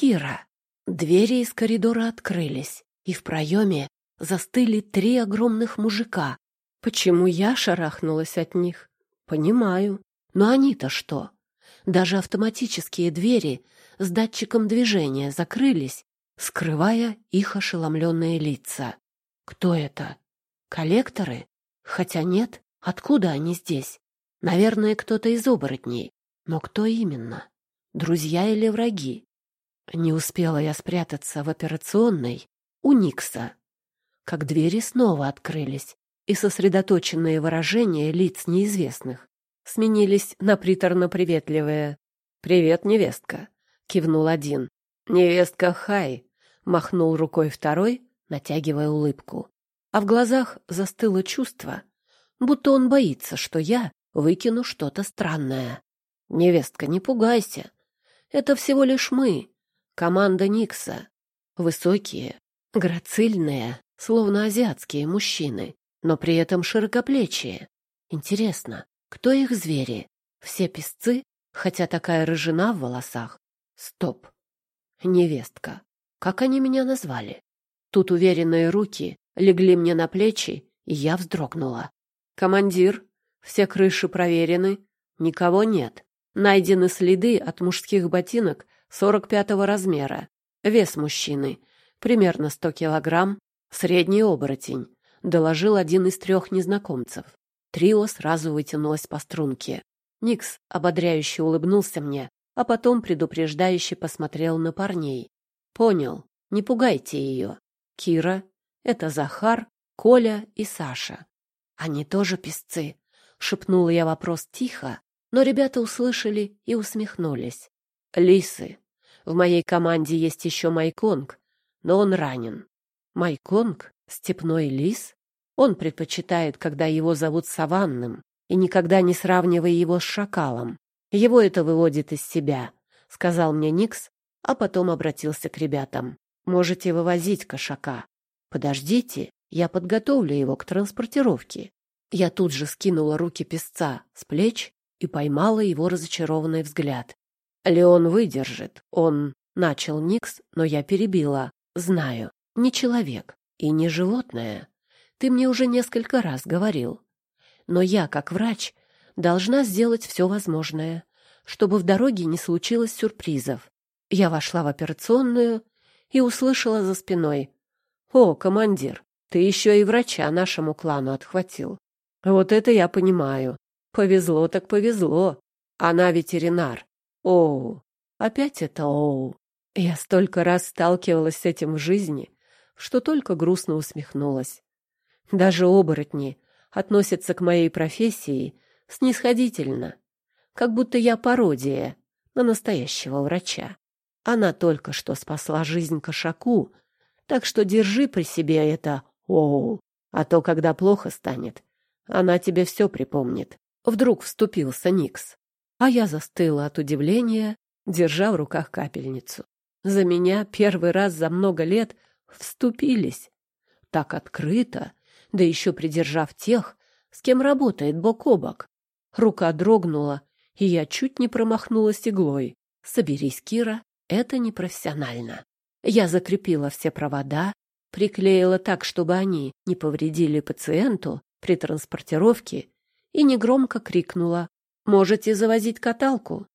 Кира. Двери из коридора открылись, и в проеме застыли три огромных мужика. Почему я шарахнулась от них? Понимаю. Но они-то что? Даже автоматические двери с датчиком движения закрылись, скрывая их ошеломленные лица. Кто это? Коллекторы? Хотя нет, откуда они здесь? Наверное, кто-то из оборотней. Но кто именно? Друзья или враги? Не успела я спрятаться в операционной у Никса, как двери снова открылись, и сосредоточенные выражения лиц неизвестных сменились на приторно-приветливые. «Привет, невестка!» — кивнул один. «Невестка Хай!» — махнул рукой второй, натягивая улыбку. А в глазах застыло чувство, будто он боится, что я выкину что-то странное. «Невестка, не пугайся. Это всего лишь мы, команда Никса. Высокие, грацильные, словно азиатские мужчины, но при этом широкоплечие. Интересно, кто их звери? Все песцы, хотя такая рыжина в волосах. Стоп. Невестка. Как они меня назвали? Тут уверенные руки легли мне на плечи, и я вздрогнула. Командир, все крыши проверены, никого нет. Найдены следы от мужских ботинок 45-го размера. Вес мужчины примерно 100 килограмм, средний оборотень, доложил один из трех незнакомцев. Трио сразу вытянулось по струнке. Никс ободряюще улыбнулся мне, а потом предупреждающе посмотрел на парней. «Понял, не пугайте ее. Кира — это Захар, Коля и Саша. Они тоже песцы», — шепнула я вопрос тихо, но ребята услышали и усмехнулись. «Лисы. В моей команде есть еще Майконг, но он ранен». «Майконг? Степной лис?» Он предпочитает, когда его зовут Саванным, и никогда не сравнивая его с шакалом. Его это выводит из себя, — сказал мне Никс, а потом обратился к ребятам. Можете вывозить кошака. Подождите, я подготовлю его к транспортировке. Я тут же скинула руки песца с плеч и поймала его разочарованный взгляд. Леон выдержит. Он начал Никс, но я перебила. Знаю, не человек и не животное. Ты мне уже несколько раз говорил. Но я, как врач, должна сделать все возможное, чтобы в дороге не случилось сюрпризов. Я вошла в операционную и услышала за спиной. «О, командир, ты еще и врача нашему клану отхватил. Вот это я понимаю. Повезло так повезло. Она ветеринар. Оу, опять это оу. Я столько раз сталкивалась с этим в жизни, что только грустно усмехнулась. Даже оборотни относятся к моей профессии снисходительно, как будто я пародия на настоящего врача. Она только что спасла жизнь кошаку, так что держи при себе это «Оу», а то, когда плохо станет, она тебе все припомнит. Вдруг вступился Никс, а я застыла от удивления, держа в руках капельницу. За меня первый раз за много лет вступились. Так открыто, да еще придержав тех, с кем работает бок о бок. Рука дрогнула, и я чуть не промахнулась иглой. Соберись, Кира, это непрофессионально. Я закрепила все провода, приклеила так, чтобы они не повредили пациенту при транспортировке, и негромко крикнула «Можете завозить каталку?»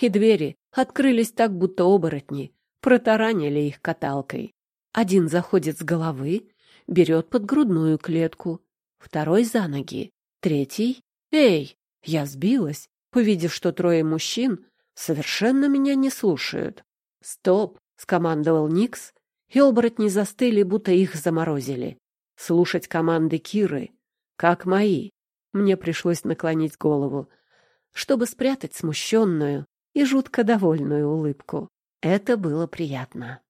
И двери открылись так, будто оборотни протаранили их каталкой. Один заходит с головы, берет под грудную клетку, второй за ноги, третий «Эй!» Я сбилась, увидев, что трое мужчин совершенно меня не слушают. «Стоп!» — скомандовал Никс, и оборотни застыли, будто их заморозили. Слушать команды Киры, как мои. Мне пришлось наклонить голову, чтобы спрятать смущенную и жутко довольную улыбку. Это было приятно.